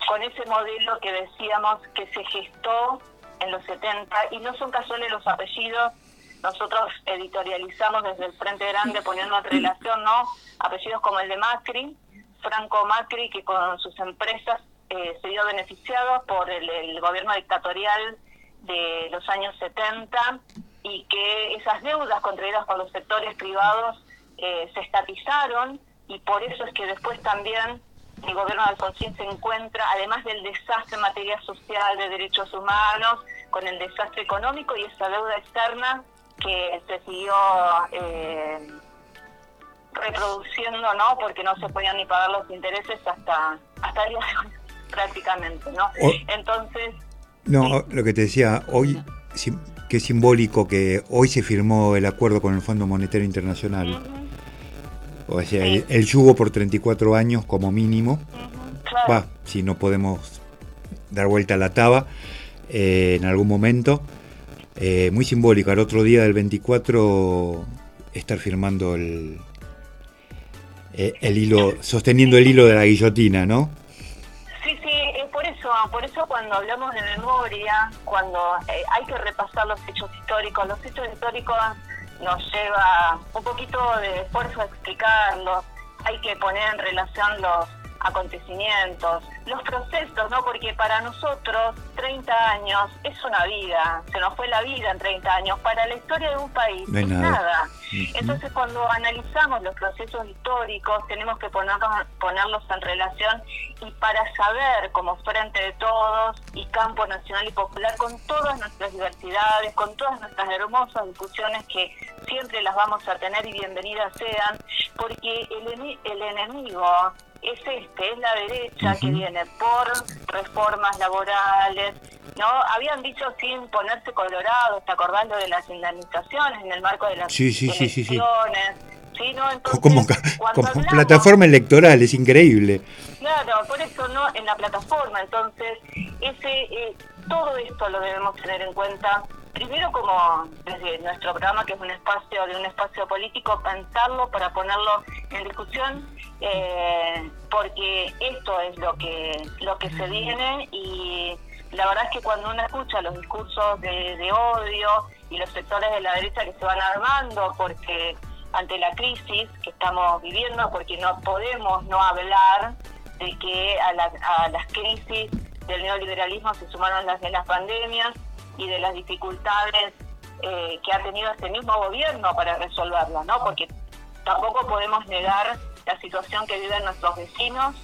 con ese modelo que decíamos que se gestó en los 70 y no son casuales los apellidos. Nosotros editorializamos desde el Frente Grande poniendo en relación no apellidos como el de Macri, Franco Macri, que con sus empresas eh, se vio beneficiado por el, gobierno dictatorial de los años 70 y que esas deudas contraídas por los sectores privados eh, se estatizaron y por eso es que después también el gobierno de Alfonsín se encuentra, además del desastre en materia social, de derechos humanos, con el desastre económico y esa deuda externa que se siguió eh, reproduciendo, ¿no? Porque no se podían ni pagar los intereses hasta hasta el día de hoy, (laughs) prácticamente, ¿no? O- Entonces, No, lo que te decía, hoy, sim- qué simbólico que hoy se firmó el acuerdo con el Fondo Monetario Internacional. O sea, el, el yugo por 34 años como mínimo. claro, Va, si no podemos dar vuelta a la taba eh, en algún momento. Eh, muy simbólico, al otro día del 24 estar firmando el, eh, el hilo, sosteniendo el hilo de la guillotina, ¿no? Sí, sí, eh, por eso, por eso cuando hablamos de memoria, cuando eh, hay que repasar los hechos históricos, los hechos históricos nos lleva un poquito de esfuerzo a explicarlos, hay que poner en relación los acontecimientos, los procesos, ¿no? Porque para nosotros 30 años es una vida, se nos fue la vida en 30 años, para la historia de un país No es nada. Entonces cuando analizamos los procesos históricos tenemos que ponerlos, ponerlos en relación y para saber como frente de todos y campo nacional y popular con todas nuestras diversidades, con todas nuestras hermosas discusiones que siempre las vamos a tener y bienvenidas sean, porque el, el enemigo es este, es la derecha que viene por reformas laborales, ¿no? Habían dicho sin ponerse colorados, ¿te acordás lo de las indemnizaciones en el marco de las Sí, sí, sí, sí, sí. no? Entonces, Como, como hablamos- plataforma electoral, es increíble. Claro, por eso no en la plataforma. Entonces, ese eh, todo esto lo debemos tener en cuenta. Primero, como desde nuestro programa, que es un espacio de un espacio político, pensarlo para ponerlo en discusión, eh, porque esto es lo que lo que se viene y la verdad es que cuando uno escucha los discursos de, de odio y los sectores de la derecha que se van armando, porque ante la crisis que estamos viviendo, porque no podemos no hablar de que a, la- a las crisis del neoliberalismo se sumaron las de las pandemias y de las dificultades eh, que ha tenido este mismo gobierno para resolverlas, ¿no? Porque tampoco podemos negar la situación que viven nuestros vecinos,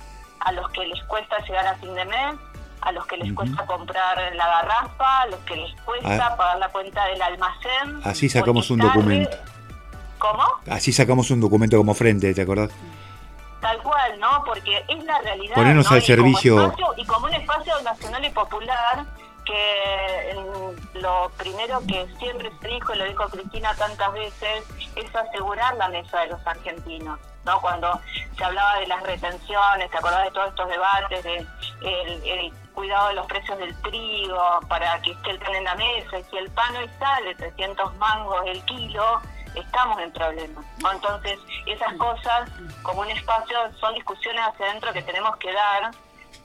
a los que les cuesta llegar a fin de mes, a los que les cuesta comprar la garrafa, a los que les cuesta Ah. pagar la cuenta del almacén. Así sacamos un documento. ¿Cómo? Así sacamos un documento como frente, ¿te acordás? Tal cual, ¿no? Porque es la realidad. Ponernos ¿no? al Y como servicio- espacio- y como un espacio nacional y popular, que lo primero que siempre se dijo, y lo dijo Cristina tantas veces, es asegurar la mesa de los argentinos. ¿No? Cuando se hablaba de las retenciones, ¿te acordás de todos estos debates, de el, el cuidado de los precios del trigo, para que esté el pan en la mesa, y si el pan hoy sale 300 mangos el kilo, estamos en problemas. ¿no? Entonces, esas cosas, como un espacio, son discusiones hacia adentro que tenemos que dar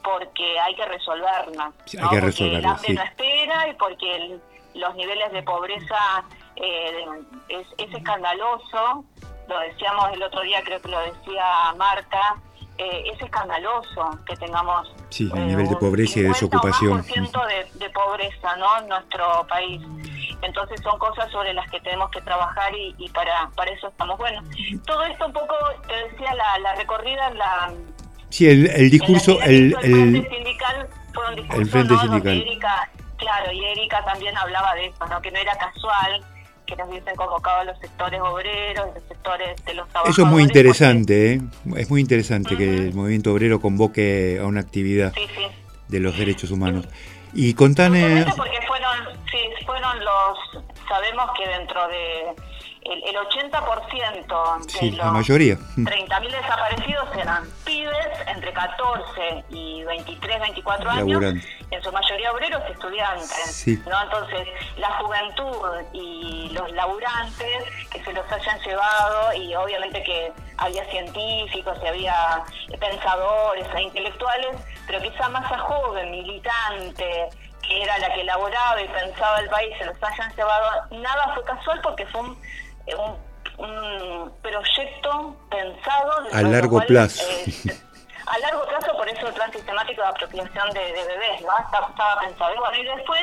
porque hay que resolverlas. ¿no? hay que Porque el hambre sí. no espera y porque el- los niveles de pobreza eh, es, es escandaloso. Lo decíamos el otro día, creo que lo decía Marta. eh, es escandaloso que tengamos Sí, el eh, nivel de pobreza y de 50 o más desocupación. de, de pobreza ¿no? en nuestro país. Entonces son cosas sobre las que tenemos que trabajar y, y para, para eso estamos. Bueno, todo esto un poco, te decía, la, la recorrida la, Sí, el, el discurso, el, el, sindical fue un discurso el frente sindical. Erika, claro, y Erika también hablaba de eso, ¿no? que no era casual que nos hubiesen convocado a los sectores obreros, los sectores de los trabajadores. Eso es muy interesante, ¿eh? es muy interesante que el movimiento obrero convoque a una actividad Sí, sí. de los derechos humanos. Y contane, Justamente porque fueron, sí, fueron los, sabemos que dentro de el, el 80% de sí, los la mayoría. 30.000 desaparecidos eran pibes entre 14 y 23, 24 años, en su mayoría obreros y estudiantes. Sí. ¿no? Entonces, la juventud y los laburantes que se los hayan llevado, y obviamente que había científicos y había pensadores e intelectuales, pero quizá masa joven, militante, que era la que elaboraba y pensaba el país, se los hayan llevado, nada fue casual porque fue un, un un proyecto pensado A largo cual, plazo. eh, a largo plazo, por eso el plan sistemático de apropiación de, de bebés, ¿no? Estaba, estaba pensado. Y bueno, y después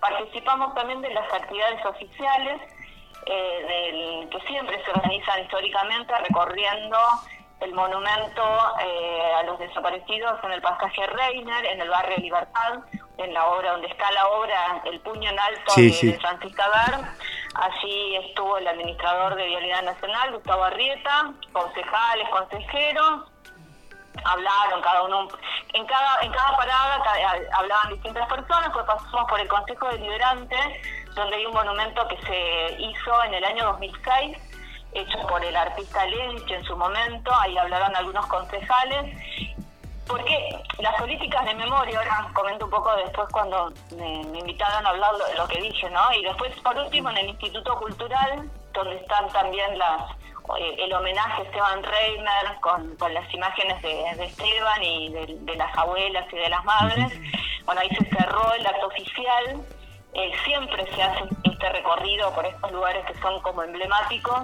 participamos también de las actividades oficiales eh, del, que siempre se organizan históricamente recorriendo el monumento eh, a los desaparecidos en el pasaje Reiner, en el barrio Libertad, en la obra donde está la obra El puño en alto Sí, de, sí. de. Allí estuvo el administrador de Vialidad Nacional, Gustavo Arrieta, concejales, consejeros, hablaron cada uno en cada en cada parada ca- hablaban distintas personas pues pasamos por el Consejo Deliberante donde hay un monumento que se hizo en el año 2006 hecho por el artista Lench en su momento ahí hablaron algunos concejales porque las políticas de memoria, ahora comento un poco después cuando me, me invitaron a hablar lo, que dije, ¿no? Y después, por último, en el Instituto Cultural, donde están también las eh, el homenaje a Esteban Reimer con, las imágenes de, de Esteban y de, de las abuelas y de las madres. Bueno, ahí se cerró el acto oficial. Eh, siempre se hace este recorrido por estos lugares que son como emblemáticos.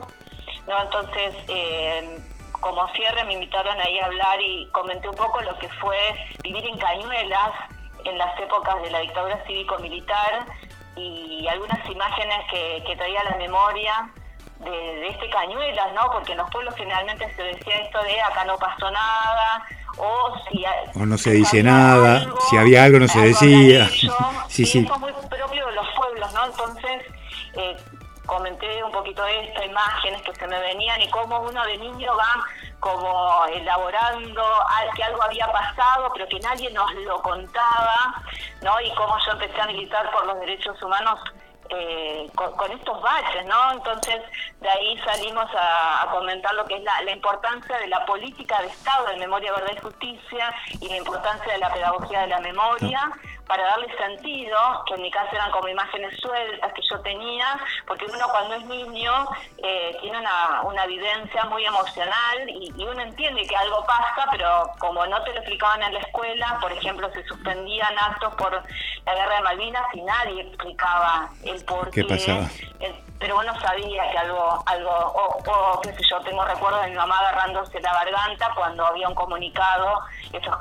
¿No? Entonces, eh, como cierre me invitaron ahí a hablar y comenté un poco lo que fue vivir en Cañuelas en las épocas de la dictadura cívico-militar y algunas imágenes que, que traía a la memoria de, de este Cañuelas, ¿no? Porque en los pueblos generalmente se decía esto de acá no pasó nada o si o no se dice nada, si había algo no se decía. (laughs) Sí, sí. eso es muy propio de los pueblos, ¿no? Entonces, eh, comenté un poquito esto, imágenes que se me venían y cómo uno de niño va como elaborando que algo había pasado, pero que nadie nos lo contaba, ¿no? Y cómo yo empecé a militar por los derechos humanos eh, con, con estos baches, ¿no? Entonces, de ahí salimos a, a comentar lo que es la, la importancia de la política de Estado en memoria, verdad y justicia y la importancia de la pedagogía de la memoria para darle sentido, que en mi caso eran como imágenes sueltas que yo tenía, porque uno cuando es niño eh, tiene una, una vivencia muy emocional y, y uno entiende que algo pasa, pero como no te lo explicaban en la escuela, por ejemplo, se suspendían actos por la guerra de Malvinas y nadie explicaba el por ¿Qué pasaba? eh, pero uno sabía que algo, algo o, o, qué sé yo, tengo recuerdos de mi mamá agarrándose la garganta cuando había un comunicado, esos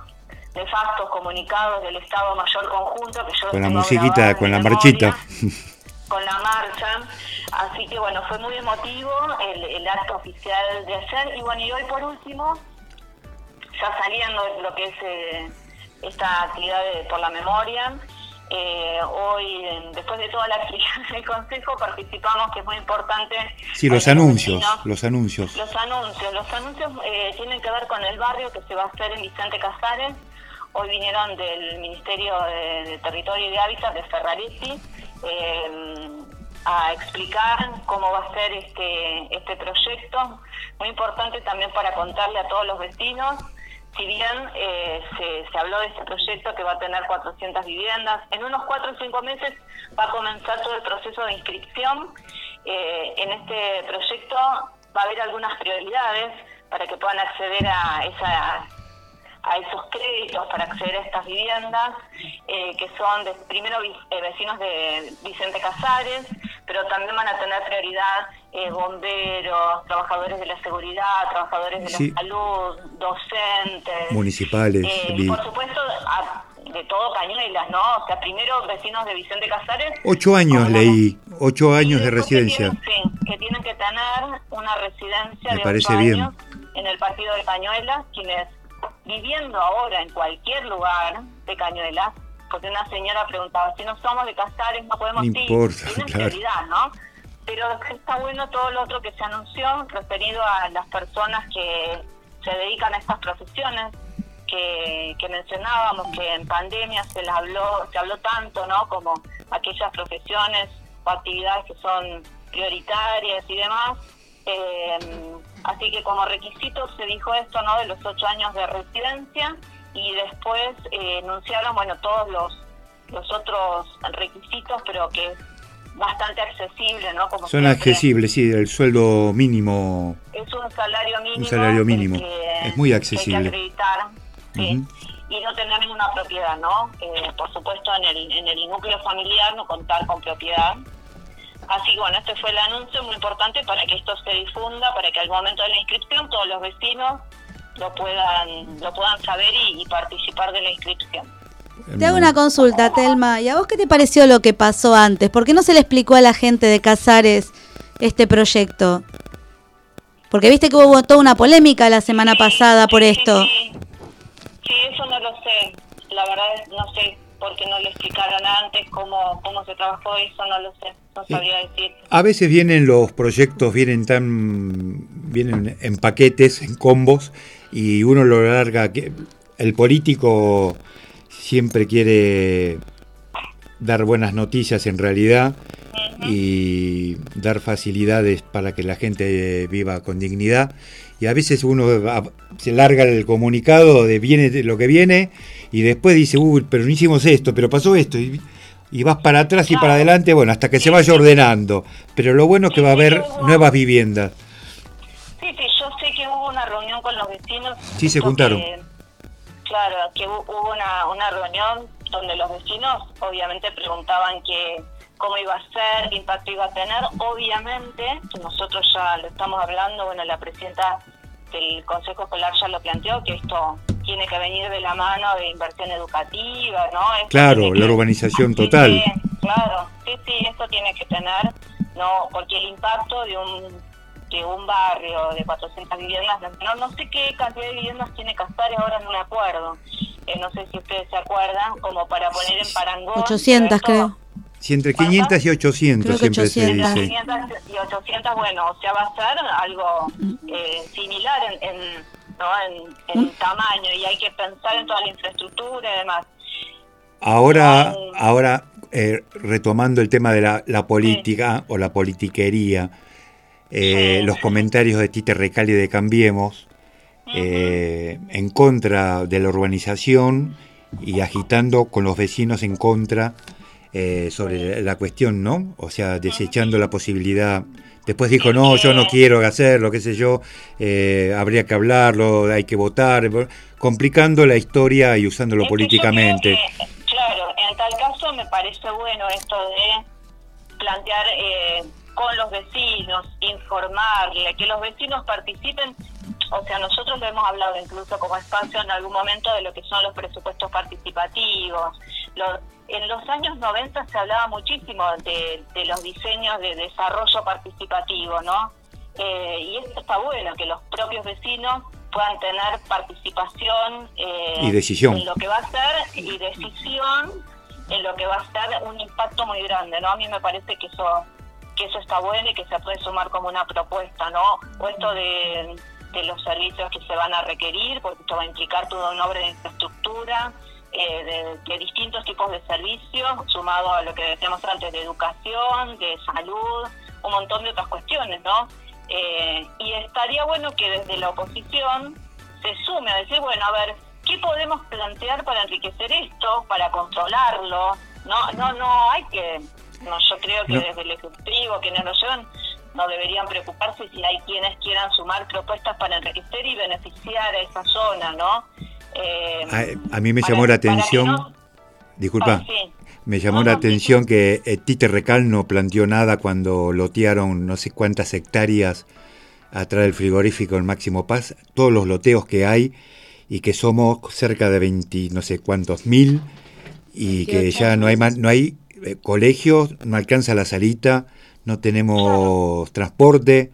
nefastos comunicados del Estado Mayor Conjunto que yo Con la musiquita, con la marchita. con la marcha, así que bueno, fue muy emotivo el, el acto oficial de ayer y bueno, y hoy por último, ya saliendo de lo que es eh, esta actividad de- por la memoria, eh, hoy, después de toda la actividad (laughs) del Consejo, participamos, que es muy importante. Sí, los anuncios, los anuncios. los anuncios, los anuncios eh, tienen que ver con el barrio que se va a hacer en Vicente Casares. Hoy vinieron del Ministerio de, Territorio y de Hábitat de Ferraretti eh, a explicar cómo va a ser este, este proyecto. Muy importante también para contarle a todos los vecinos. Si bien eh, se, se habló de este proyecto que va a tener 400 viviendas, en unos 4 o 5 meses va a comenzar todo el proceso de inscripción. Eh, en este proyecto va a haber algunas prioridades para que puedan acceder a esa a esos créditos para acceder a estas viviendas, eh, que son de, primero eh, vecinos de Vicente Casares, pero también van a tener prioridad eh, bomberos, trabajadores de la seguridad, trabajadores de Sí. la salud, docentes. Municipales, eh, vi- por supuesto, a- de todo Cañuelas, ¿no? O sea, primero vecinos de Vicente Casares. Ocho años leí, ocho años de que residencia. tienen- sí, que tienen que tener una residencia Me de parece ocho bien. años en el partido de Cañuelas, quienes viviendo ahora en cualquier lugar de Cañuelas, porque una señora preguntaba, si no somos de Casares no podemos No ir, importa, y no es claro. realidad, ¿no? Pero está bueno todo lo otro que se anunció referido a las personas que se dedican a estas profesiones, que, que mencionábamos que en pandemia se les habló, se habló tanto, ¿no? Como aquellas profesiones o actividades que son prioritarias y demás. Eh, así que como requisito se dijo esto, ¿no? De los ocho años de residencia y después eh, enunciaron, bueno, todos los, los otros requisitos, pero que es bastante accesible, ¿no? Como Son accesibles, sí, el sueldo mínimo. Es un salario mínimo. Un salario mínimo. que- Es muy que accesible. Hay que acreditar, sí. Y no tener ninguna propiedad, ¿no? Eh, por supuesto, en el, en el núcleo familiar no contar con propiedad. Así que bueno, este fue el anuncio muy importante para que esto se difunda, para que al momento de la inscripción todos los vecinos lo puedan lo puedan saber y, y participar de la inscripción. Te hago una consulta, Telma. ¿Y a vos qué te pareció lo que pasó antes? ¿Por qué no se le explicó a la gente de Casares este proyecto? Porque viste que hubo toda una polémica la semana pasada por esto. Sí, eso no lo sé. La verdad es, no sé por qué no le explicaron antes cómo, cómo se trabajó eso, no lo sé. No sabría decir. A veces vienen los proyectos, vienen tan, vienen en paquetes, en combos, y uno lo larga. El político siempre quiere dar buenas noticias en realidad y dar facilidades para que la gente viva con dignidad. Y a veces uno se larga el comunicado de viene de lo que viene y después dice, uy, pero no hicimos esto, pero pasó esto. Y, y vas para atrás y para adelante, bueno, hasta que se vaya ordenando. Pero lo bueno es que va a haber nuevas viviendas. Sí, sí, yo sé que hubo una reunión con los vecinos. Sí, se juntaron. que- claro, que hu- hubo una, una reunión donde los vecinos obviamente preguntaban que cómo iba a ser, qué impacto iba a tener. Obviamente, que nosotros ya lo estamos hablando, bueno, la presidenta del Consejo Escolar ya lo planteó, que esto tiene que venir de la mano de inversión educativa, ¿no? Esto Claro, tiene la que- urbanización total. Sí, claro, sí, sí, esto tiene que tener, no, porque el impacto de un de un barrio de 400 viviendas, no, no sé qué cantidad de viviendas tiene Casares, ahora no me acuerdo, Eh, no sé si ustedes se acuerdan, como para poner en parangón. 800 creo. Si entre 500 y 800 Creo que siempre 800. se dice. 500 y 800, bueno, o sea, va a ser algo eh, similar en, en, ¿no? en, en tamaño y hay que pensar en toda la infraestructura y demás. Ahora, ahora eh, retomando el tema de la, la política o la politiquería, eh, los comentarios de Tite Recali de Cambiemos eh, en contra de la urbanización y agitando con los vecinos en contra eh, sobre la cuestión, ¿no? O sea, desechando la posibilidad. Después dijo, no, yo no quiero hacerlo, qué sé yo, eh, habría que hablarlo, hay que votar, complicando la historia y usándolo Es políticamente. que, claro, en tal caso me parece bueno esto de plantear eh, con los vecinos, informarle, que los vecinos participen. O sea, nosotros lo hemos hablado incluso como espacio en algún momento de lo que son los presupuestos participativos. Los- en los años 90 se hablaba muchísimo de, de los diseños de desarrollo participativo, ¿no? Eh, y esto está bueno, que los propios vecinos puedan tener participación eh, Y decisión. en lo que va a ser y decisión en lo que va a ser un impacto muy grande, ¿no? A mí me parece que eso que eso está bueno y que se puede sumar como una propuesta, ¿no? O esto de, de los servicios que se van a requerir, porque esto va a implicar toda una obra de infraestructura, eh, de, de distintos tipos de servicios, sumado a lo que decíamos antes, de educación, de salud, un montón de otras cuestiones, ¿no? Eh, y estaría bueno que desde la oposición se sume a decir, bueno, a ver, ¿qué podemos plantear para enriquecer esto, para controlarlo? No, no, no hay que, no, yo creo que No. desde el ejecutivo, que no lo llevan, no deberían preocuparse si hay quienes quieran sumar propuestas para enriquecer y beneficiar a esa zona, ¿no? Eh, A, a mí me para- llamó la atención, no- disculpa, sí. me llamó la atención que eh, Tite Recal no planteó nada cuando lotearon no sé cuántas hectáreas atrás del frigorífico en Máximo Paz, todos los loteos que hay y que somos cerca de 20 no sé cuántos mil y que 28 ya no hay más, no hay eh, colegios, no alcanza la salita, no tenemos transporte,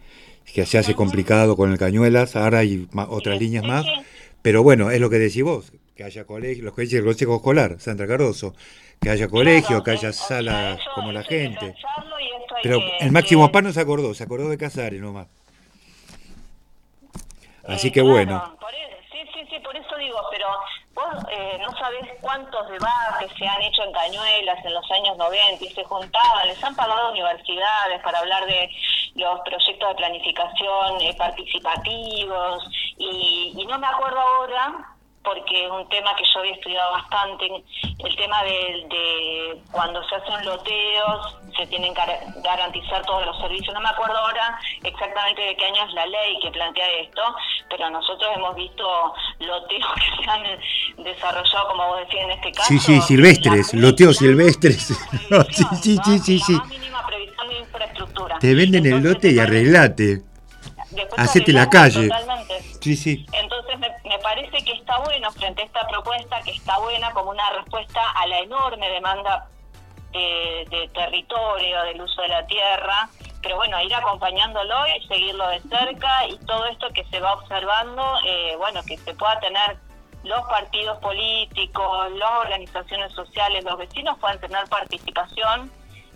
que se hace complicado con el Cañuelas, ahora hay ma- otras líneas más, Pero bueno, es lo que decís vos, que haya colegio, lo que dice el Consejo Escolar, Sandra Cardoso, que haya colegio, que haya salas como la gente. Pero el Máximo Paz no se acordó, se acordó de Casares nomás. Así que bueno. Por sí, sí, sí, por eso digo, pero eh, no sabés cuántos debates se han hecho en Cañuelas en los años 90 y se juntaban, les han pagado universidades para hablar de los proyectos de planificación eh, participativos y, y no me acuerdo ahora porque es un tema que yo había estudiado bastante, el tema de, de cuando se hacen loteos, se tienen que gar- garantizar todos los servicios. No me acuerdo ahora exactamente de qué año es la ley que plantea esto, pero nosotros hemos visto loteos que se han desarrollado, como vos decís en este caso. Sí, sí, silvestres, loteos silvestres. (laughs) No, sí, sí, sí, sí, sí. mínima previsión de infraestructura. Te venden el lote y arreglate. Hacete la calle. Totalmente. Sí, sí. Entonces me parece que está bueno frente a esta propuesta, que está buena como una respuesta a la enorme demanda de, de territorio, del uso de la tierra, pero bueno, ir acompañándolo y seguirlo de cerca y todo esto que se va observando, eh, bueno, que se pueda tener los partidos políticos, las organizaciones sociales, los vecinos puedan tener participación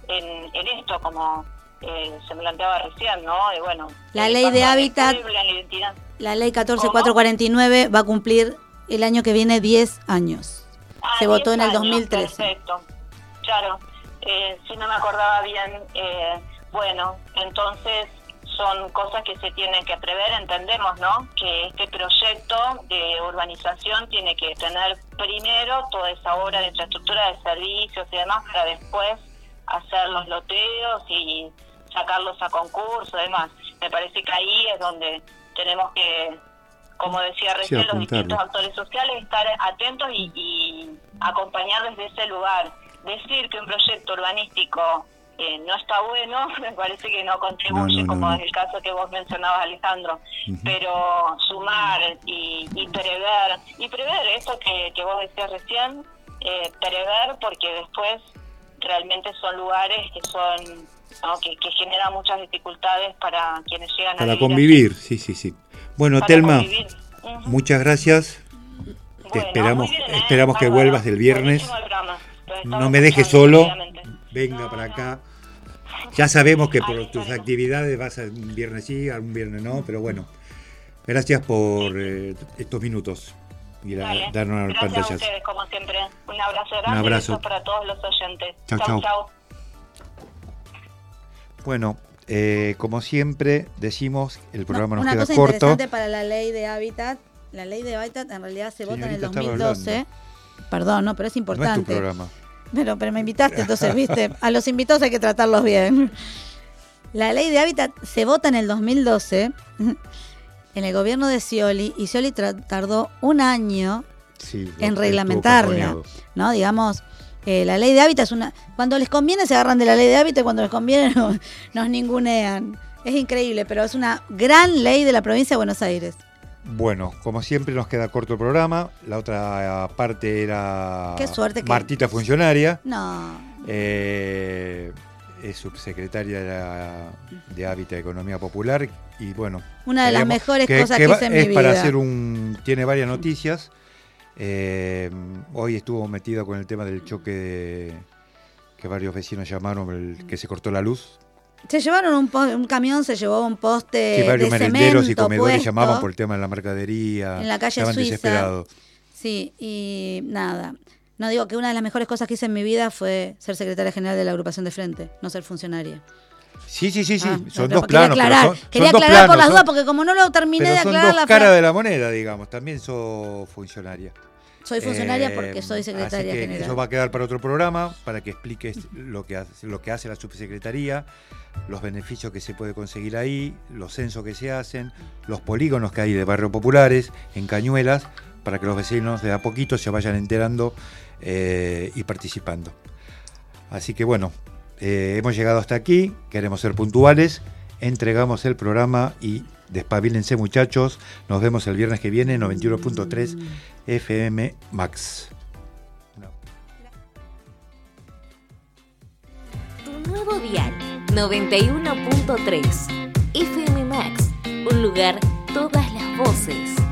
en, en esto, como eh, se planteaba recién, ¿no? Y bueno, La ley de hábitat- la ley 14449 va a cumplir el año que viene 10 años. Ah, Se votó en 10 el años, 2013. Perfecto, claro. Eh, si no me acordaba bien, eh, bueno, entonces son cosas que se tienen que prever, entendemos, ¿no? Que este proyecto de urbanización tiene que tener primero toda esa obra de infraestructura de servicios y demás para después hacer los loteos y sacarlos a concurso y demás. Me parece que ahí es donde tenemos que, como decía Sí, recién, los distintos actores sociales estar atentos y, y acompañar desde ese lugar. Decir que un proyecto urbanístico eh, no está bueno, (laughs) me parece que no contribuye, No, no, no, como es el caso que vos mencionabas, Alejandro. Pero sumar y, y prever, y prever esto que, que vos decías recién, eh, prever porque después realmente son lugares que son ¿no? que, que generan muchas dificultades para quienes llegan a Para vivir convivir, sí, sí, sí. Bueno, Para Telma, muchas gracias. Te esperamos, bien, ¿eh? esperamos que vuelvas el viernes. No me dejes solo. Venga para acá. Ya sabemos que por tus actividades vas a un viernes sí, a un viernes no, pero bueno. Gracias por eh, estos minutos y la- darnos a ustedes, como siempre. Un abrazo grande Un abrazo. para todos los oyentes. Chau, chau. Bueno, eh, como siempre decimos, el programa nos Una queda cosa corto. interesante para la ley de hábitat, la ley de hábitat en realidad se vota en el Señorita, estaba 2012. Perdón, no, pero es No es tu importante. programa. Pero, pero me invitaste, entonces, viste, (laughs) a los invitados hay que tratarlos bien. La ley de hábitat se vota en el 2012 en el gobierno de Scioli y Scioli tardó un año Sí, en reglamentarla. ¿no? Digamos, eh, la ley de hábitat es una... Cuando les conviene se agarran de la ley de hábitat y cuando les conviene (laughs) no- nos ningunean. Es increíble, pero es una gran ley de la provincia de Buenos Aires. Bueno, como siempre nos queda corto el programa. La otra parte era Qué suerte que- Martita funcionaria. No, Eh, es subsecretaria de, la- de Hábitat y Economía Popular y bueno. Una de las mejores cosas que va- hice en mi es para vida. hacer un tiene varias noticias. Eh, hoy estuvo metida con el tema del choque de, que varios vecinos llamaron el que se cortó la luz. se llevaron un, un camión, se llevó un poste Sí, varios de merenderos y comedores puesto. llamaban por el tema de la mercadería. En la calle Estaban Suiza. desesperados. Sí, y nada. No digo que una de las mejores cosas que hice en mi vida fue ser secretaria general de la agrupación de frente, no ser funcionaria. Sí, sí, sí, sí. Ah, son dos quería planos. pero aclarar, son- son quería aclarar por las son- dudas, porque como no lo terminé de son aclarar dos la caras fra- de la moneda, digamos. También sos funcionaria. Soy funcionaria Eh, porque soy secretaria así que general. Eso va a quedar para otro programa, para que expliques lo que hace, lo que hace la subsecretaría, los beneficios que se puede conseguir ahí, los censos que se hacen, los polígonos que hay de barrios populares, en Cañuelas, para que los vecinos de a poquito se vayan enterando eh, y participando. Así que bueno, eh, hemos llegado hasta aquí, queremos ser puntuales, entregamos el programa y despabilense muchachos, nos vemos el viernes que viene, 91.3 FM Max. Tu nuevo dial 91.3 FM Max, un lugar, todas las voces.